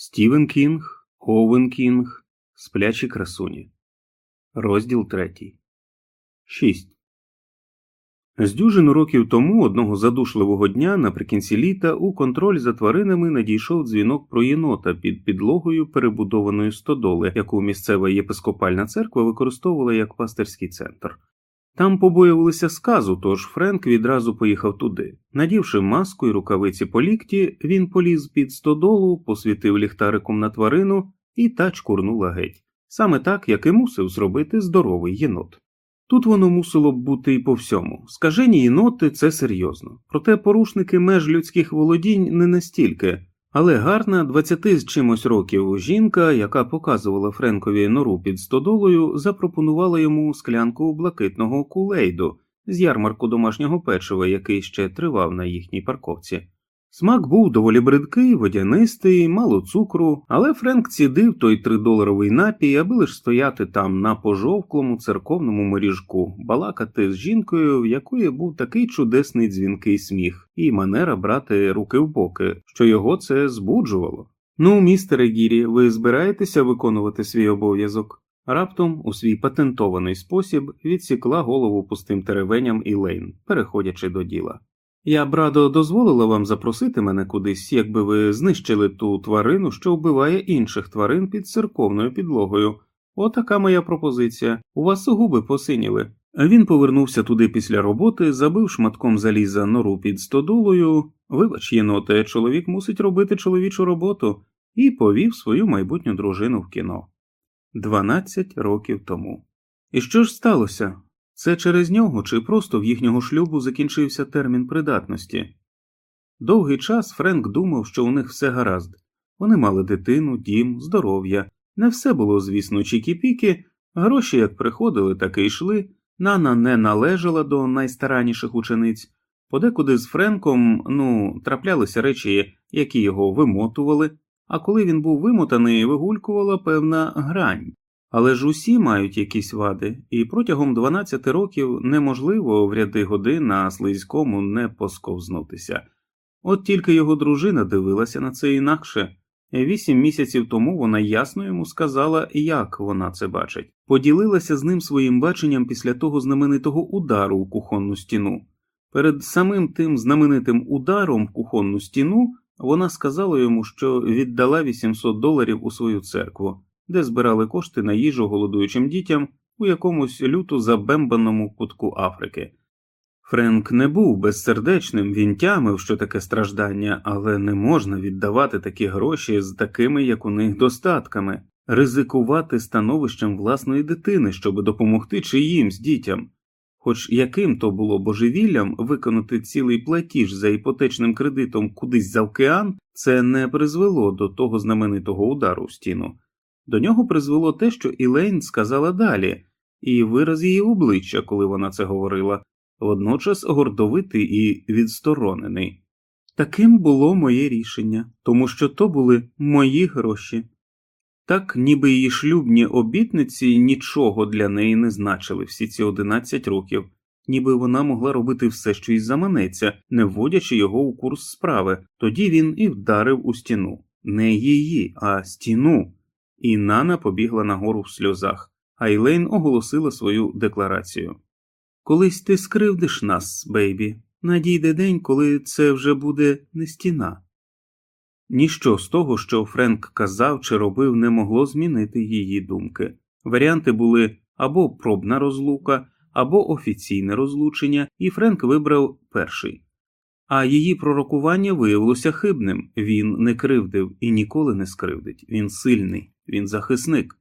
Стівен Кінг, Оуен Кінг, Сплячі красуні. Розділ третій. 6. З дюжину років тому, одного задушливого дня, наприкінці літа, у контроль за тваринами надійшов дзвінок про єнота під підлогою перебудованої стодоли, яку місцева єпископальна церква використовувала як пастирський центр. Там побоювалися сказу, тож Френк відразу поїхав туди. Надівши маску і рукавиці по лікті, він поліз під стодолу, посвітив ліхтариком на тварину, і та чкурнула геть. Саме так, як і мусив зробити здоровий єнот. Тут воно мусило б бути і по всьому. Скажені єноти це серйозно. Проте порушники меж людських володінь не настільки, але гарна, двадцяти з чимось років жінка, яка показувала Френкові нору під стодолою, запропонувала йому склянку блакитного кулейду з ярмарку домашнього печива, який ще тривав на їхній парковці. Смак був доволі бридкий, водянистий, мало цукру, але Френк цідив той тридоларовий напій, аби лиш стояти там на пожовклому церковному моріжку, балакати з жінкою, в якої був такий чудесний дзвінкий сміх, і манера брати руки в боки, що його це збуджувало. Ну, містере Гірі, ви збираєтеся виконувати свій обов'язок? Раптом, у свій патентований спосіб, відсікла голову пустим теревеням Ілейн, переходячи до діла. Я б радо дозволила вам запросити мене кудись, якби ви знищили ту тварину, що вбиває інших тварин під церковною підлогою. Отака моя пропозиція. У вас губи посиніли. Він повернувся туди після роботи, забив шматком заліза нору під стодолою. Вибач, єноте, чоловік мусить робити чоловічу роботу, і повів свою майбутню дружину в кіно. Дванадцять років тому. І що ж сталося? Це через нього чи просто в їхнього шлюбу закінчився термін придатності? Довгий час Френк думав, що у них все гаразд. Вони мали дитину, дім, здоров'я. Не все було, звісно, чікі-піки, гроші як приходили, так і йшли. Нана не належала до найстаранніших учениць. Подекуди з Френком, ну, траплялися речі, які його вимотували, а коли він був вимотаний, вигулькувала певна грань. Але ж усі мають якісь вади, і протягом 12 років неможливо в ряди годин на слизькому не посковзнутися. От тільки його дружина дивилася на це інакше. Вісім місяців тому вона ясно йому сказала, як вона це бачить, поділилася з ним своїм баченням після того знаменитого удару у кухонну стіну. Перед самим тим знаменитим ударом в кухонну стіну вона сказала йому, що віддала 800 доларів у свою церкву де збирали кошти на їжу голодуючим дітям у якомусь люто забембаному кутку Африки. Френк не був безсердечним, він тямив, що таке страждання, але не можна віддавати такі гроші з такими, як у них, достатками, ризикувати становищем власної дитини, щоб допомогти чиїмсь дітям. Хоч яким то було божевіллям виконати цілий платіж за іпотечним кредитом кудись за океан, це не призвело до того знаменитого удару в стіну. До нього призвело те, що Ілейн сказала далі, і вираз її обличчя, коли вона це говорила, водночас гордовитий і відсторонений. Таким було моє рішення, тому що то були мої гроші. Так, ніби її шлюбні обітниці нічого для неї не значили всі ці одинадцять років, ніби вона могла робити все, що й заманеться, не вводячи його у курс справи, тоді він і вдарив у стіну. Не її, а стіну і Нана побігла нагору в сльозах, а Ілейн оголосила свою декларацію. Колись ти скривдиш нас, бейбі, надійде день, коли це вже буде не стіна. Ніщо з того, що Френк казав чи робив, не могло змінити її думки. Варіанти були або пробна розлука, або офіційне розлучення, і Френк вибрав перший. А її пророкування виявилося хибним він не кривдив і ніколи не скривдить, він сильний він захисник.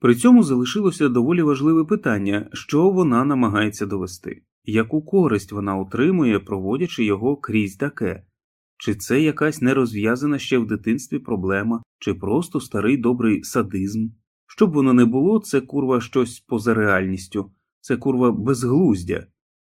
При цьому залишилося доволі важливе питання, що вона намагається довести, яку користь вона отримує, проводячи його крізь таке, чи це якась нерозв'язана ще в дитинстві проблема, чи просто старий добрий садизм. Щоб воно не було, це курва щось поза реальністю, це курва безглуздя.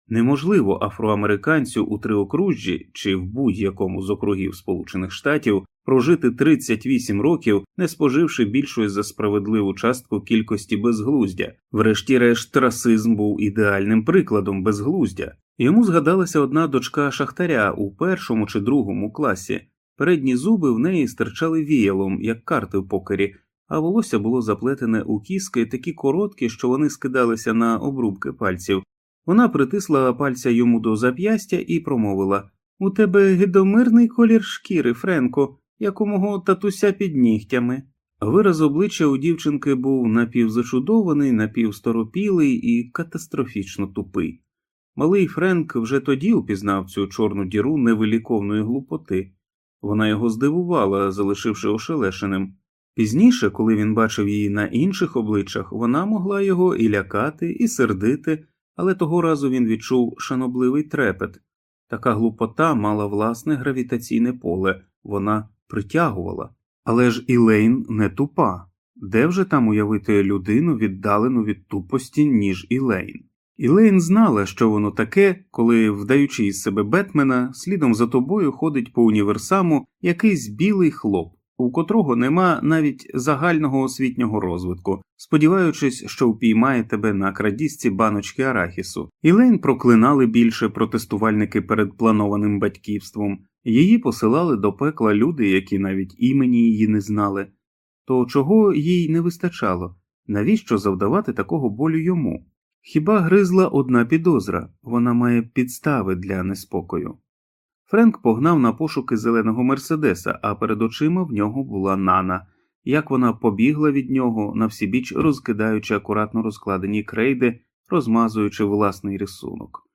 Неможливо афроамериканцю у триокружжі чи в будь-якому з округів Сполучених Штатів прожити 38 років, не споживши більшої за справедливу частку кількості безглуздя. Врешті-решт, расизм був ідеальним прикладом безглуздя. Йому згадалася одна дочка шахтаря у першому чи другому класі. Передні зуби в неї стирчали віялом, як карти в покері, а волосся було заплетене у кіски такі короткі, що вони скидалися на обрубки пальців. Вона притисла пальця йому до зап'ястя і промовила У тебе гидомирний колір шкіри, Френко, як у мого татуся під нігтями. Вираз обличчя у дівчинки був напівзачудований, напівсторопілий і катастрофічно тупий. Малий Френк вже тоді упізнав цю чорну діру невиліковної глупоти. Вона його здивувала, залишивши ошелешеним. Пізніше, коли він бачив її на інших обличчях, вона могла його і лякати, і сердити, але того разу він відчув шанобливий трепет. Така глупота мала власне гравітаційне поле, вона притягувала. Але ж Ілейн не тупа. Де вже там уявити людину віддалену від тупості, ніж Ілейн? Ілейн знала, що воно таке, коли, вдаючи із себе Бетмена, слідом за тобою ходить по універсаму якийсь білий хлоп, у котрого нема навіть загального освітнього розвитку, сподіваючись, що впіймає тебе на крадісці баночки арахісу. Ілейн проклинали більше протестувальники перед планованим батьківством, її посилали до пекла люди, які навіть імені її не знали. То чого їй не вистачало? Навіщо завдавати такого болю йому? Хіба гризла одна підозра, вона має підстави для неспокою. Френк погнав на пошуки зеленого Мерседеса, а перед очима в нього була нана, як вона побігла від нього, на всібіч розкидаючи акуратно розкладені крейди, розмазуючи власний рисунок.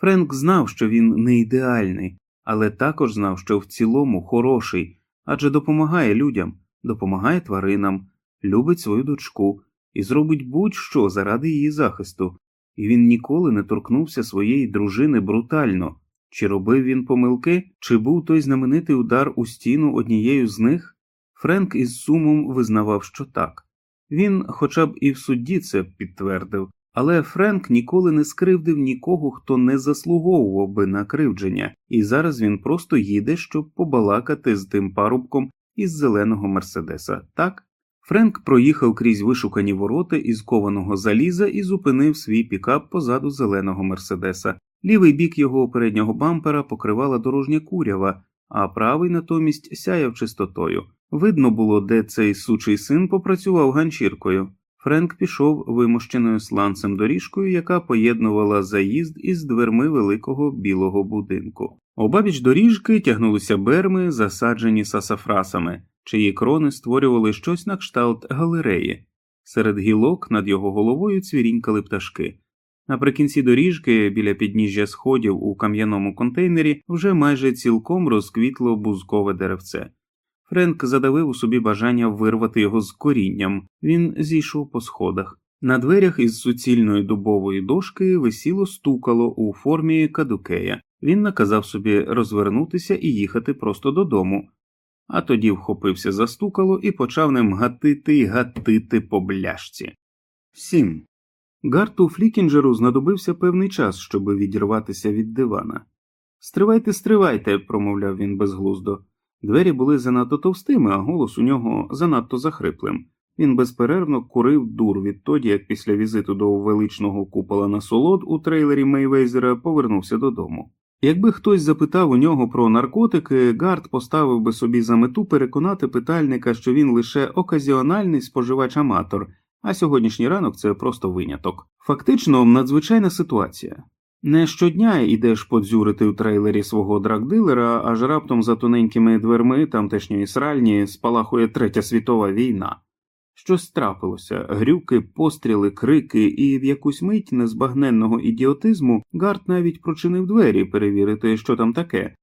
Френк знав, що він не ідеальний, але також знав, що в цілому хороший, адже допомагає людям, допомагає тваринам, любить свою дочку і зробить будь-що заради її захисту, і він ніколи не торкнувся своєї дружини брутально. Чи робив він помилки, чи був той знаменитий удар у стіну однією з них? Френк із сумом визнавав, що так. Він хоча б і в судді це підтвердив, але Френк ніколи не скривдив нікого, хто не заслуговував би на кривдження, і зараз він просто їде, щоб побалакати з тим парубком із зеленого Мерседеса, так? Френк проїхав крізь вишукані ворота із кованого заліза і зупинив свій пікап позаду зеленого Мерседеса. Лівий бік його переднього бампера покривала дорожня курява, а правий натомість сяяв чистотою. Видно було, де цей сучий син попрацював ганчіркою. Френк пішов вимощеною сланцем доріжкою, яка поєднувала заїзд із дверми великого білого будинку. Обабіч доріжки тягнулися берми, засаджені сасафрасами, чиї крони створювали щось на кшталт галереї. Серед гілок над його головою цвірінькали пташки. Наприкінці доріжки, біля підніжжя сходів у кам'яному контейнері, вже майже цілком розквітло бузкове деревце. Френк задавив у собі бажання вирвати його з корінням, він зійшов по сходах. На дверях із суцільної дубової дошки висіло стукало у формі кадукея. Він наказав собі розвернутися і їхати просто додому, а тоді вхопився за стукало і почав ним гатити й гатити по бляшці. 7. Гарту Флікінджеру знадобився певний час, щоб відірватися від дивана. Стривайте, стривайте, промовляв він безглуздо. Двері були занадто товстими, а голос у нього занадто захриплим. Він безперервно курив дур відтоді, як після візиту до величного купола насолод у трейлері Мейвейзера повернувся додому. Якби хтось запитав у нього про наркотики, Гард поставив би собі за мету переконати питальника, що він лише оказіональний споживач аматор, а сьогоднішній ранок це просто виняток. Фактично надзвичайна ситуація. Не щодня йдеш подзюрити у трейлері свого драгдилера, аж раптом за тоненькими дверми тамтешньої сральні спалахує третя світова війна. Щось трапилося, грюки, постріли, крики, і в якусь мить незбагненного ідіотизму Гарт навіть прочинив двері перевірити, що там таке.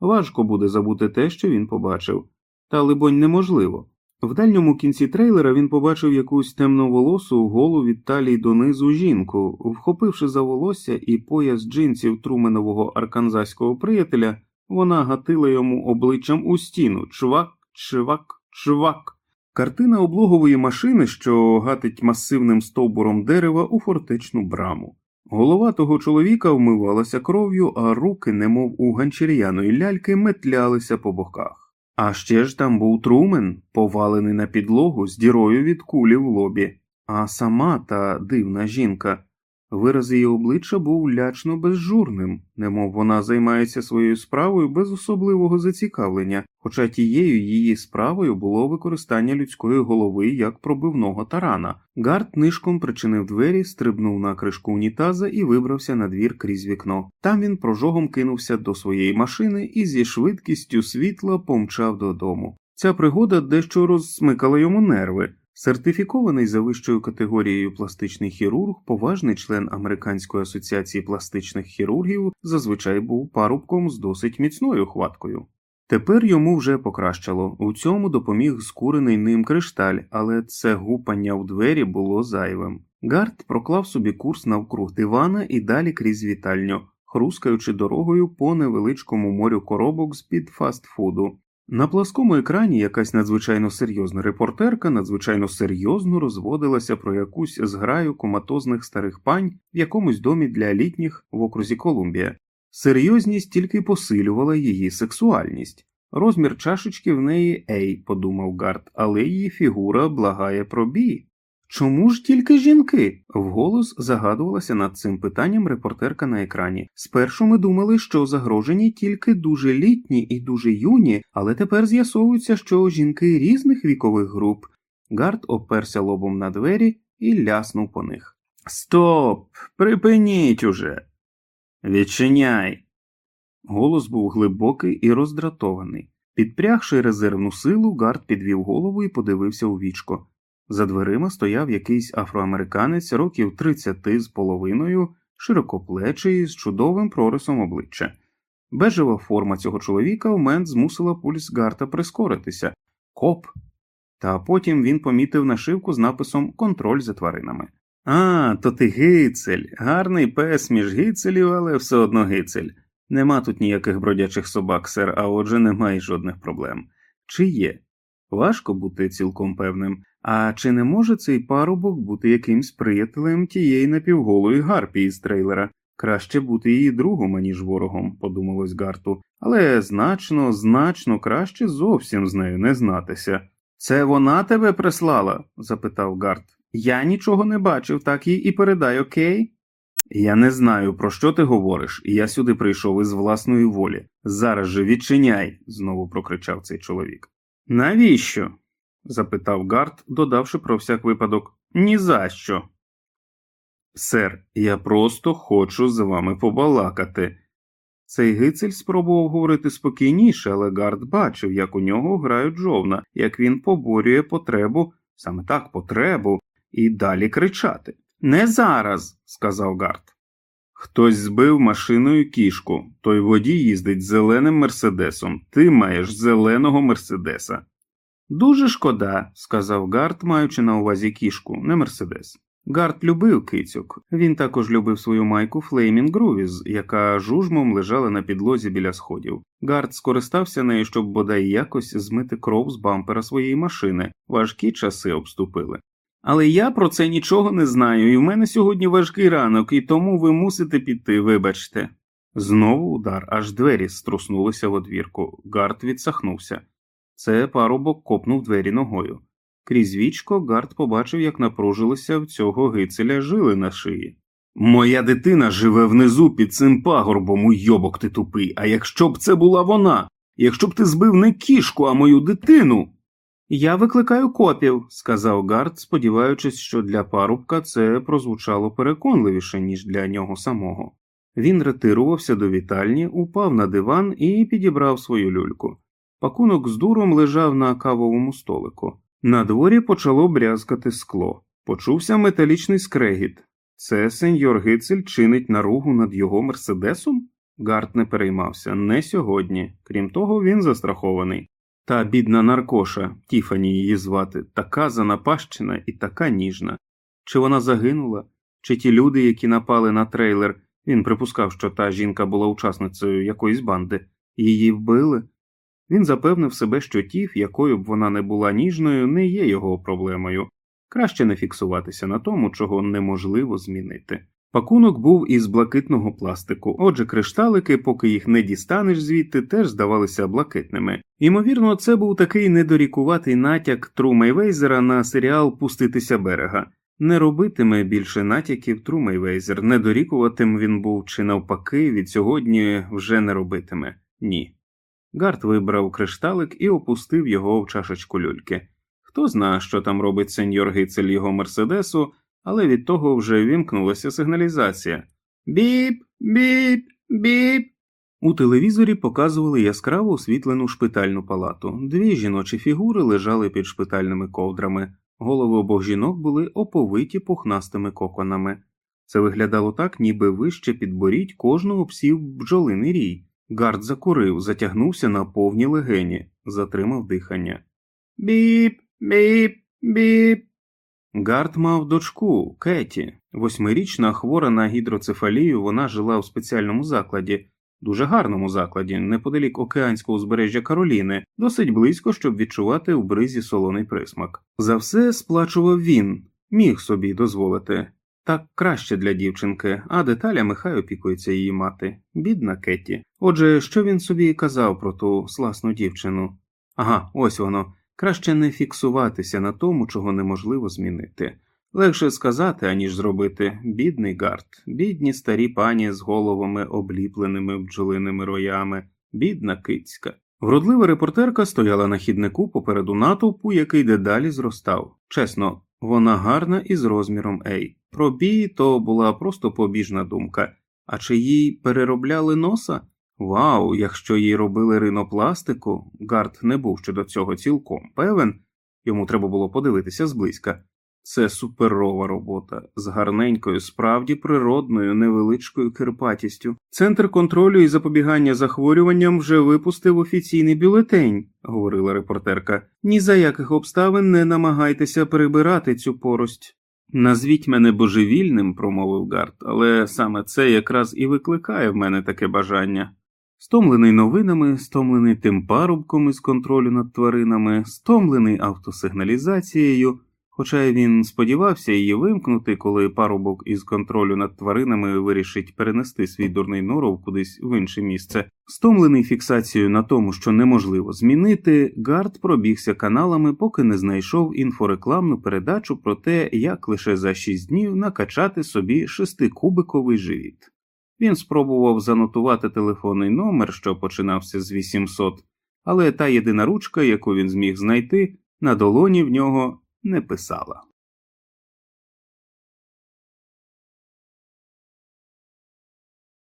Важко буде забути те, що він побачив, та, либонь, неможливо. В дальньому кінці трейлера він побачив якусь темноволосу голу від талії донизу жінку, вхопивши за волосся і пояс джинсів труменового арканзаського приятеля, вона гатила йому обличчям у стіну чвак, чвак, чвак. Картина облогової машини, що гатить масивним стовбуром дерева у фортечну браму. Голова того чоловіка вмивалася кров'ю, а руки, немов у ганчір'яної ляльки, метлялися по боках. А ще ж там був трумен, повалений на підлогу з дірою від кулі в лобі, а сама та дивна жінка. Вираз її обличчя був лячно безжурним, немов вона займається своєю справою без особливого зацікавлення, хоча тією її справою було використання людської голови як пробивного тарана. Гард нишком причинив двері, стрибнув на кришку унітаза і вибрався на двір крізь вікно. Там він прожогом кинувся до своєї машини і зі швидкістю світла помчав додому. Ця пригода дещо розсмикала йому нерви. Сертифікований за вищою категорією пластичний хірург, поважний член Американської асоціації пластичних хірургів, зазвичай був парубком з досить міцною хваткою. Тепер йому вже покращало, у цьому допоміг скурений ним кришталь, але це гупання у двері було зайвим. Гард проклав собі курс навкруг дивана і далі крізь вітальню, хрускаючи дорогою по невеличкому морю коробок з під фастфуду. На пласкому екрані якась надзвичайно серйозна репортерка надзвичайно серйозно розводилася про якусь зграю коматозних старих пань в якомусь домі для літніх в окрузі Колумбія. Серйозність тільки посилювала її сексуальність. Розмір чашечки в неї ей, подумав Гарт, але її фігура благає про бі. Чому ж тільки жінки? вголос загадувалася над цим питанням репортерка на екрані. Спершу ми думали, що загрожені тільки дуже літні і дуже юні, але тепер з'ясовується, що жінки різних вікових груп. Гард оперся лобом на двері і ляснув по них. Стоп! Припиніть уже. Відчиняй. Голос був глибокий і роздратований. Підпрягши резервну силу, Гард підвів голову і подивився у вічко. За дверима стояв якийсь афроамериканець років 30 з половиною, широкоплечий, з чудовим прорисом обличчя. Бежева форма цього чоловіка в мент змусила пульс Гарта прискоритися коп. Та потім він помітив нашивку з написом Контроль за тваринами. А, то ти гицель, гарний пес між гицелів, але все одно гицель. Нема тут ніяких бродячих собак, сер, а отже, немає жодних проблем. Чи є? Важко бути цілком певним. А чи не може цей парубок бути якимсь приятелем тієї напівголої гарпії з трейлера? Краще бути її другом, аніж ворогом, подумалось Гарту, але значно, значно краще зовсім з нею не знатися. Це вона тебе прислала? запитав Гарт. Я нічого не бачив, так їй і передай, окей? Я не знаю, про що ти говориш, і я сюди прийшов із власної волі. Зараз же відчиняй, знову прокричав цей чоловік. Навіщо? Запитав Гарт, додавши про всяк випадок «Ні за що». Сер, я просто хочу з вами побалакати. Цей гицель спробував говорити спокійніше, але Гард бачив, як у нього грають жовна, як він поборює потребу, саме так потребу, і далі кричати. Не зараз, сказав Гард. Хтось збив машиною кішку, той водій їздить зеленим мерседесом, ти маєш зеленого мерседеса. Дуже шкода, сказав Гарт, маючи на увазі кішку, не мерседес. Гарт любив кицьок. Він також любив свою майку Флеймін Грувіз, яка жужмом лежала на підлозі біля сходів. Гарт скористався нею, щоб бодай якось змити кров з бампера своєї машини. Важкі часи обступили. Але я про це нічого не знаю, і в мене сьогодні важкий ранок, і тому ви мусите піти, вибачте. Знову удар, аж двері струснулися в одвірку. Гарт відсахнувся. Це парубок копнув двері ногою. Крізь вічко Гард побачив, як напружилися в цього гицеля жили на шиї. Моя дитина живе внизу під цим пагорбом, уйобок ти тупий, а якщо б це була вона, якщо б ти збив не кішку, а мою дитину. Я викликаю копів, сказав Гард, сподіваючись, що для парубка це прозвучало переконливіше, ніж для нього самого. Він ретирувався до вітальні, упав на диван і підібрав свою люльку. Пакунок з дуром лежав на кавовому столику. На дворі почало брязкати скло. Почувся металічний скрегіт. Це сеньор Гицель чинить наругу над його мерседесом? Гарт не переймався не сьогодні. Крім того, він застрахований. Та бідна наркоша, Тіфані її звати, така занапащена і така ніжна. Чи вона загинула, чи ті люди, які напали на трейлер, він припускав, що та жінка була учасницею якоїсь банди, її вбили? Він запевнив себе, що тіф, якою б вона не була ніжною, не є його проблемою. Краще не фіксуватися на тому, чого неможливо змінити. Пакунок був із блакитного пластику, отже, кришталики, поки їх не дістанеш звідти, теж здавалися блакитними. Ймовірно, це був такий недорікуватий натяк Тру Мейвейзера на серіал Пуститися берега. Не робитиме більше натяків Трумейвейзер, не дорікуватим він був чи навпаки, від сьогодні вже не робитиме ні. Гарт вибрав кришталик і опустив його в чашечку люльки. Хто зна, що там робить сеньор Гицель його мерседесу, але від того вже вімкнулася сигналізація. Біп, біп, біп. У телевізорі показували яскраво освітлену шпитальну палату. Дві жіночі фігури лежали під шпитальними ковдрами, голови обох жінок були оповиті пухнастими коконами. Це виглядало так, ніби вище підборіть кожного псів бджолиний рій. Гард закурив, затягнувся на повні легені, затримав дихання. Біп, біп, біп. Гард мав дочку Кеті. Восьмирічна хвора на гідроцефалію, вона жила в спеціальному закладі, дуже гарному закладі, неподалік океанського узбережжя Кароліни, досить близько, щоб відчувати в бризі солоний присмак. За все сплачував він, міг собі дозволити. Так краще для дівчинки, а деталями хай опікується її мати, бідна Кетті. Отже, що він собі казав про ту сласну дівчину? Ага, ось воно. Краще не фіксуватися на тому, чого неможливо змінити. Легше сказати, аніж зробити бідний гард, бідні старі пані з головами, обліпленими бджолиними роями, бідна кицька. Вродлива репортерка стояла на хіднику попереду натовпу, який дедалі зростав. Чесно, вона гарна і з розміром Ей. Про бій то була просто побіжна думка. А чи їй переробляли носа? Вау, якщо їй робили ринопластику, Гард не був щодо цього цілком певен, йому треба було подивитися зблизька. Це суперова робота з гарненькою, справді природною, невеличкою кирпатістю. Центр контролю і запобігання захворюванням вже випустив офіційний бюлетень, говорила репортерка. Ні за яких обставин не намагайтеся перебирати цю порость. Назвіть мене божевільним, промовив Гард, але саме це якраз і викликає в мене таке бажання. Стомлений новинами, стомлений тим парубком із контролю над тваринами, стомлений автосигналізацією, хоча він сподівався її вимкнути, коли парубок із контролю над тваринами вирішить перенести свій дурний норов кудись в інше місце, стомлений фіксацією на тому, що неможливо змінити, Гард пробігся каналами, поки не знайшов інфорекламну передачу про те, як лише за шість днів накачати собі шестикубиковий живіт. Він спробував занотувати телефонний номер, що починався з 800, але та єдина ручка, яку він зміг знайти, на долоні в нього не писала.